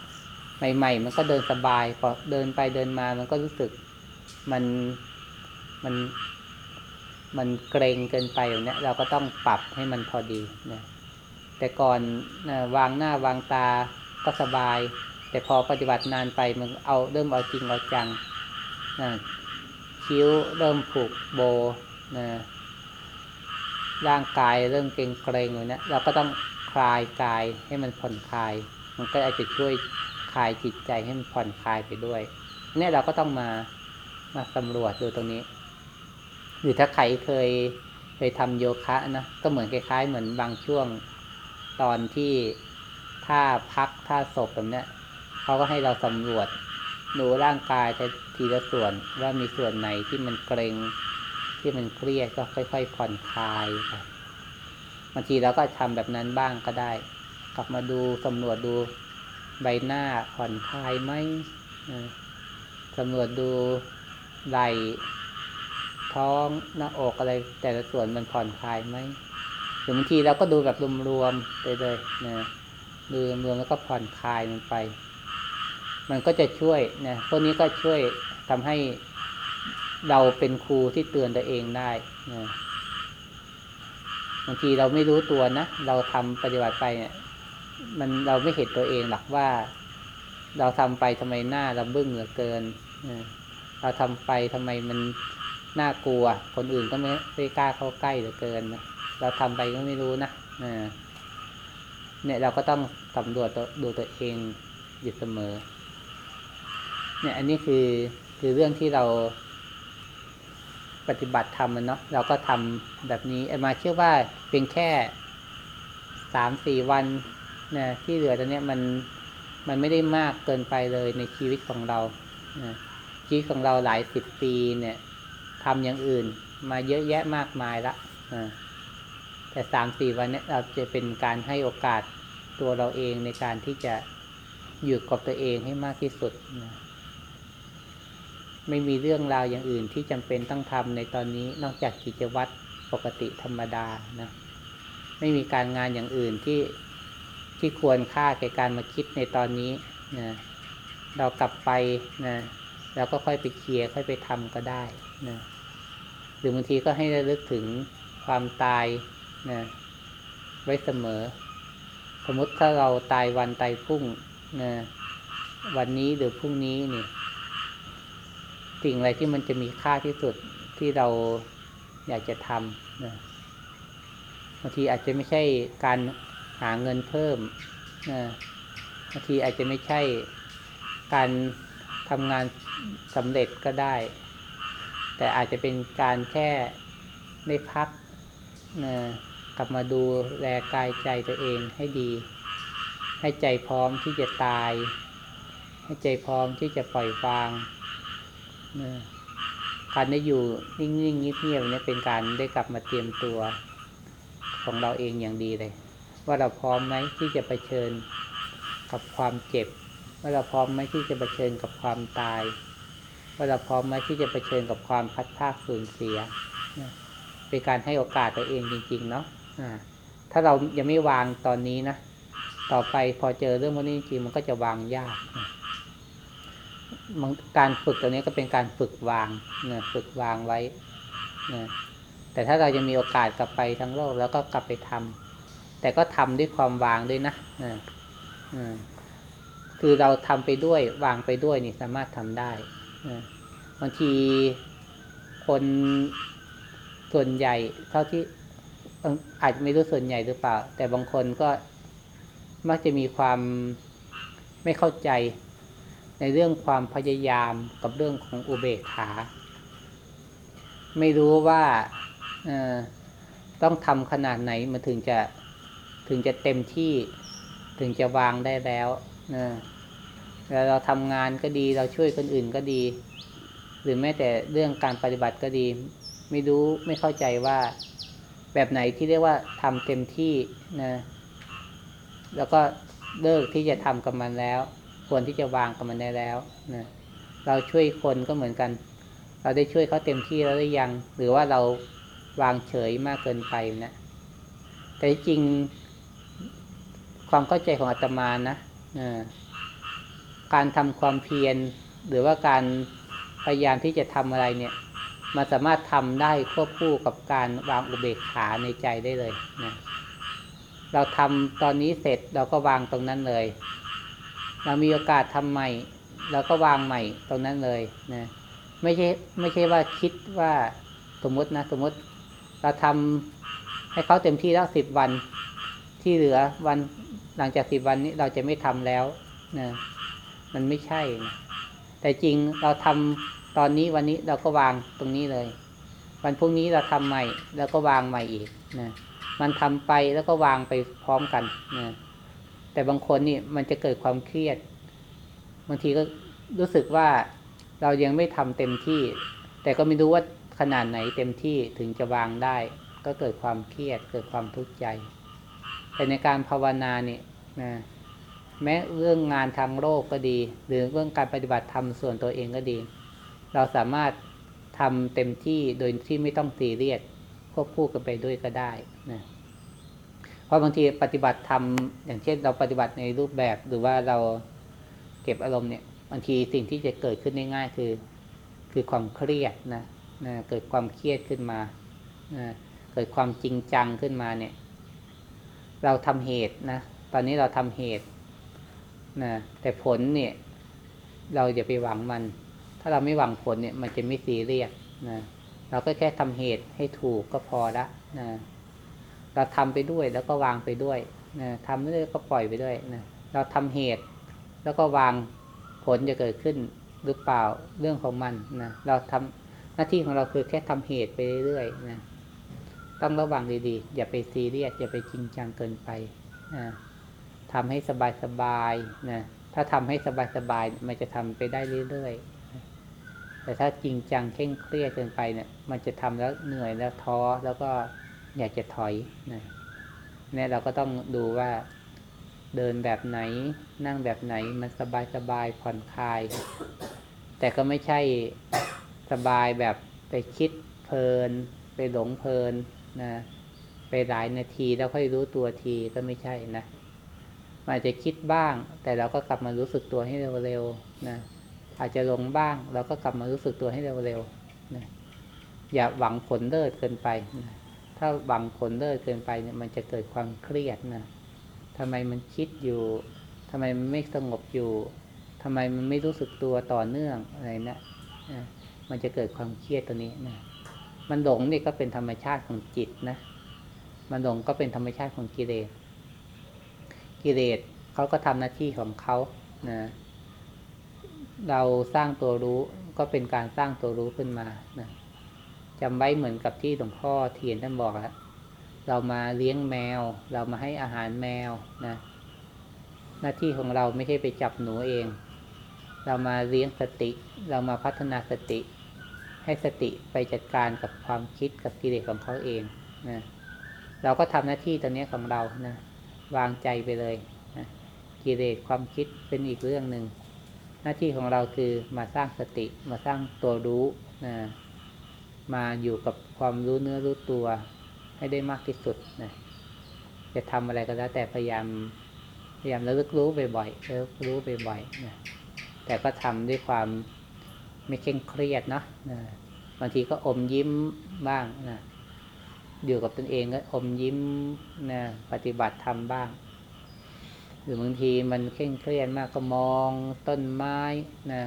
ใหม่ ๆ มันก็เดินสบายพอเดินไปเดินมามันก็รู้สึกมันมันมันเกรงเกินไปอย่างนี้เราก็ต้องปรับให้มันพอดีนะแต่ก่อนนะวางหน้าวางตาก็สบาย แต่พอปฏิบัตินานไปมันเอาเริ่มเอาจริงเอาจังนะคิ้วเริ่มผูกโบนะร่างกายเริ่มเกรงเกรงเลยนะเราก็ต้องคลายกายให้มันผ่อนคลาย มันก็อาจจะช่วย คลายจิตใจให้มันผ่อนคลายไปด้วย เนี่ยเราก็ต้องมามาสำรวจดูตรงนี้ หรือถ้าใครเคยเคยทำโยคะนะก็เหมือนคล้ายๆ เหมือนบางช่วงตอนที่ท่าพักท่าศพแบบเนี้ยเขาก็ให้เราสำรวจดูร่างกายแต่ทีละส่วนว่ามีส่วนไหนที่มันเกรงที่มันเครียดก็ค่อย ๆ ผ่อนคลายไปบางทีเราก็ทำแบบนั้นบ้างก็ได้ กลับมาดูสำรวจดู ใบหน้าผ่อนคลายไหมสำรวจดูไหล่ท้องหน้าอกอะไร แต่ละส่วนมันผ่อนคลายไหมหรือบางทีเราก็ดูแบบรวมๆไปเลยนะดูรวมแล้วก็ผ่อนคลายมันไป มันก็จะช่วยนะพวกนี้ก็ช่วยทำให้เราเป็นครูที่เตือนตัวเองได้นะบางทีเราไม่รู้ตัวนะ เราทำปฏิบัติไปเนี่ย มันเราไม่เห็นตัวเองหรอกว่า เราทำไปทำไมหน้าเราบึ้งเหลือเกินเราทำไปทำไมมันน่ากลัว คนอื่นก็ไม่ไม่กล้าเข้าใกล้เหลือเกินนะเราทำไปก็ไม่รู้นะเนี่ยเราก็ต้องสำรวจตัวดูตัวเองอยู่เสมอ เนี่ย อันนี้คือคือเรื่องที่เราปฏิบัติทำมันเนาะเราก็ทำแบบนี้มาเชื่อว่าเป็นแค่สามสี่วัน นะที่เหลือตอนนี้มันมันไม่ได้มากเกินไปเลยในชีวิตของเรานะชีวิตของเราหลายสิบปีเนี่ยทำอย่างอื่นมาเยอะแยะมากมายละนะแต่สามสี่วันนี้เราจะเป็นการให้โอกาสตัวเราเองในการที่จะอยู่กับตัวเองให้มากที่สุดนะไม่มีเรื่องราวอย่างอื่นที่จำเป็นต้องทำในตอนนี้นอกจากกิจวัตรปกติธรรมดานะ ไม่มีการงานอย่างอื่นที่ ที่ควรค่าแก่การมาคิดในตอนนี้นะเรากลับไปนะเราก็ค่อยไปเคลียร์ค่อยไปทำก็ได้นะหรือบางทีก็ให้ระลึกถึงความตายนะไว้เสมอ สมมติถ้าเราตายวันตายพรุ่งนะวันนี้หรือพรุ่งนี้นี่สิ่งอะไรที่มันจะมีค่าที่สุดที่เราอยากจะทำนะบางทีอาจจะไม่ใช่การ หาเงินเพิ่มนะบางทีอาจจะไม่ใช่การทำงานสำเร็จก็ได้ แต่อาจจะเป็นการแค่ได้พักนะกลับมาดูแลกายใจตัวเองให้ดี ให้ใจพร้อมที่จะตาย ให้ใจพร้อมที่จะปล่อยวางนะการได้อยู่นิ่งๆเงียบๆเนี่ยเป็นการได้กลับมาเตรียมตัวของเราเองอย่างดีเลย ว่าเราพร้อมไหมที่จะเผชิญกับความเจ็บ ว่าเราพร้อมไหมที่จะเผชิญกับความตาย ว่าเราพร้อมไหมที่จะเผชิญกับความพัดพากสูญเสียเป็นการให้โอกาสตัวเองจริง ๆ เนาะถ้าเรายังไม่วางตอนนี้นะต่อไปพอเจอเรื่องพวกนี้จริงมันก็จะวางยากการฝึกตัวนี้ก็เป็นการฝึกวางนะฝึกวางไว้นะแต่ถ้าเรายังมีโอกาสกลับไปทั้งโลกแล้วก็กลับไปทำ แต่ก็ทำด้วยความวางด้วยนะคือเราทำไปด้วยวางไปด้วยนี่สามารถทำได้บางทีคนส่วนใหญ่เท่าที่อาจจะไม่รู้ส่วนใหญ่หรือเปล่า แต่บางคนก็มักจะมีความไม่เข้าใจในเรื่องความพยายามกับเรื่องของอุเบกขา ไม่รู้ว่าต้องทำขนาดไหนมันถึงจะ ถึงจะเต็มที่ถึงจะวางได้แล้วนะแล้วเราทำงานก็ดีเราช่วยคนอื่นก็ดี หรือแม้แต่เรื่องการปฏิบัติก็ดี ไม่รู้ไม่เข้าใจว่าแบบไหนที่เรียกว่าทำเต็มที่นะแล้วก็เลิกที่จะทำกับมันแล้ว ควรที่จะวางกับมันได้แล้วนะเราช่วยคนก็เหมือนกัน เราได้ช่วยเขาเต็มที่แล้วหรือยัง หรือว่าเราวางเฉยมากเกินไปนะแต่จริง ความเข้าใจของอาตมานะการทำความเพียร หรือว่าการพยายามที่จะทำอะไรเนี่ย มันสามารถทำได้ควบคู่กับการวางอุเบกขาในใจได้เลยนะเราทำตอนนี้เสร็จเราก็วางตรงนั้นเลย เรามีโอกาสทำใหม่เราก็วางใหม่ตรงนั้นเลยนะไม่ใช่ไม่ใช่ว่าคิดว่าสมมตินะ สมมติเราทำให้เขาเต็มที่แล้วสิบวันที่เหลือวัน หลังจากสิบวันนี้เราจะไม่ทำแล้วนะมันไม่ใช่นะแต่จริงเราทำตอนนี้วันนี้เราก็วางตรงนี้เลย วันพรุ่งนี้เราทำใหม่ แล้วก็วางใหม่อีกนะมันทำไปแล้วก็วางไปพร้อมกันนะแต่บางคนนี่มันจะเกิดความเครียด บางทีก็รู้สึกว่าเรายังไม่ทำเต็มที่ แต่ก็ไม่รู้ว่าขนาดไหนเต็มที่ถึงจะวางได้ ก็เกิดความเครียดเกิดความทุกข์ใจ แต่ในการภาวนาเนี่ยนะแม้เรื่องงานทางโลกก็ดี หรือเรื่องการปฏิบัติธรรมส่วนตัวเองก็ดี เราสามารถทำเต็มที่โดยที่ไม่ต้องซีเรียสควบคู่กันไปด้วยก็ได้นะเพราะบางทีปฏิบัติธรรมอย่างเช่นเราปฏิบัติในรูปแบบหรือว่าเราเก็บอารมณ์เนี่ยบางทีสิ่งที่จะเกิดขึ้นง่ายๆคือ คือความเครียดนะนะเกิดความเครียดขึ้นมานะเกิดความจริงจังขึ้นมาเนี่ย เราทำเหตุนะ ตอนนี้เราทำเหตุนะแต่ผลเนี่ย เราอย่าไปหวังมัน ถ้าเราไม่หวังผลเนี่ย มันจะไม่ซีเรียสนะเราก็แค่ทำเหตุให้ถูกก็พอละนะเราทำไปด้วยแล้วก็วางไปด้วยนะทำไปด้วยก็ปล่อยไปด้วยนะเราทำเหตุ แล้วก็วางผลจะเกิดขึ้นหรือเปล่าเรื่องของมันนะเราทำหน้าที่ของเราคือแค่ทำเหตุไปเรื่อยๆนะ ต้องระวังดีๆ อย่าไปซีเรียสอย่าไปจริงจังเกินไปนะทำให้สบายๆนะถ้าทำให้สบายๆมันจะทำไปได้เรื่อยๆแต่ถ้าจริงจังเคร่งเครียดเกินไปเนี่ย มันจะทำแล้วเหนื่อยแล้วท้อแล้วก็อยากจะถอยนะเนี่ยเราก็ต้องดูว่าเดินแบบไหน นั่งแบบไหนมันสบายสบายผ่อนคลาย แต่ก็ไม่ใช่สบายแบบไปคิดเพลิน ไปหลงเพลิน นะไปหลายนาทีแล้วค่อยรู้ตัวทีก็ไม่ใช่นะมันอาจจะคิดบ้าง แต่เราก็กลับมารู้สึกตัวให้เร็วๆนะอาจจะลงบ้าง เราก็กลับมารู้สึกตัวให้เร็วๆนะอย่าหวังผลเลิศเกินไปนะถ้าหวังผลเลิศเกินไปเนี่ยมันจะเกิดความเครียดนะทำไมมันคิดอยู่ทำไมมันไม่สงบอยู่ทำไมมันไม่รู้สึกตัวต่อเนื่องอะไรนะนะมันจะเกิดความเครียดตัวนี้นะ มันหลงนี่ก็เป็นธรรมชาติของจิตนะ มันหลงก็เป็นธรรมชาติของกิเลส กิเลสเขาก็ทำหน้าที่ของเขานะ เราสร้างตัวรู้ก็เป็นการสร้างตัวรู้ขึ้นมานะจำไว้เหมือนกับที่หลวงพ่อเทียนท่านบอกแล้วเรามาเลี้ยงแมว เรามาให้อาหารแมวนะ หน้าที่ของเราไม่ใช่ไปจับหนูเอง เรามาเลี้ยงสติ เรามาพัฒนาสติ ให้สติไปจัดการกับความคิดกับกิเลสของเขาเองนะเราก็ทำหน้าที่ตรงนี้ของเรานะวางใจไปเลยนะกิเลสความคิดเป็นอีกเรื่องหนึ่งหน้าที่ของเราคือมาสร้างสติมาสร้างตัวรู้นะมาอยู่กับความรู้เนื้อรู้ตัวให้ได้มากที่สุดนะจะทำอะไรก็แล้วแต่พยายามพยายามระลึกรู้บ่อยๆระลึกรู้บ่อยๆนะแต่ก็ทำด้วยความ ไม่เคร่งเครียดเนาะนะบางทีก็อมยิ้มบ้างนะอยู่กับตนเองก็อมยิ้มนะปฏิบัติทำบ้าง หรือบางทีมันเคร่งเครียดมากก็มองต้นไม้นะ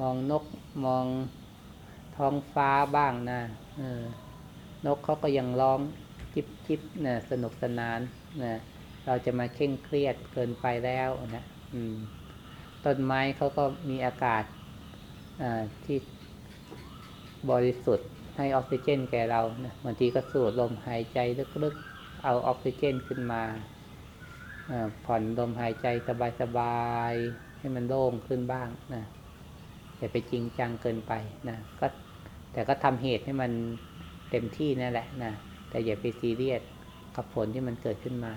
มองนกมองท้องฟ้าบ้างนะนกเขาก็ยังร้องจิบจิบนะสนุกสนานนะเราจะมาเคร่งเครียดเกินไปแล้วนะต้นไม้เขาก็มีอากาศ ที่บริสุทธิ์ให้ออกซิเจนแก่เรานะบางทีก็สูดลมหายใจลึกๆ เอาออกซิเจนขึ้นมา ผ่อนลมหายใจสบายๆ ให้มันโล่งขึ้นบ้างนะอย่าไปจริงจังเกินไปนะก็แต่ก็ทำเหตุให้มันเต็มที่นั่นแหละนะแต่อย่าไปซีเรียสกับผลที่มันเกิดขึ้นมา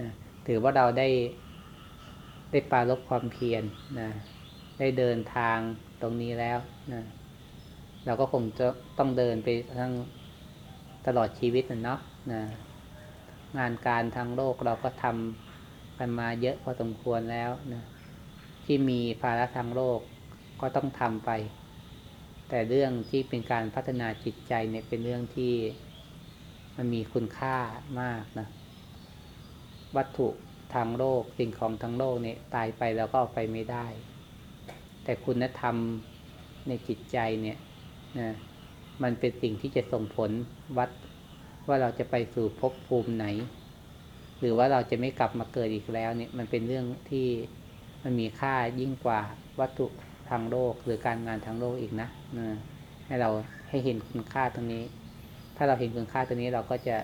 นะถือว่าเราได้ได้ปาลบความเพียรนะ ได้เดินทางตรงนี้แล้วนะเราก็คงจะต้องเดินไปทั้งตลอดชีวิตนะเนาะนะงานการทางโลกเราก็ทำกันมาเยอะพอสมควรแล้วนะที่มีภาระทางโลกก็ต้องทำไป แต่เรื่องที่เป็นการพัฒนาจิตใจเนี่ยเป็นเรื่องที่มันมีคุณค่ามากนะ วัตถุทางโลกสิ่งของทางโลกเนี่ยตายไปเราก็เอาไปไม่ได้ แต่คุณธรรมในจิตใจเนี่ยนะมันเป็นสิ่งที่จะส่งผลวัดว่าเราจะไปสู่ภพภูมิไหน หรือว่าเราจะไม่กลับมาเกิดอีกแล้วเนี่ยมันเป็นเรื่องที่มันมีค่ายิ่งกว่าวัตถุทางโลกหรือการงานทางโลกอีกนะนะให้เราให้เห็นคุณค่าตรงนี้ ถ้าเราเห็นคุณค่าตรงนี้เราก็จะ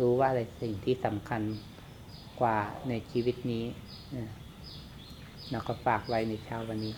รู้ว่าอะไรสิ่งที่สำคัญกว่าในชีวิตนี้นะเราก็ฝากไว้ในเช้าวันนี้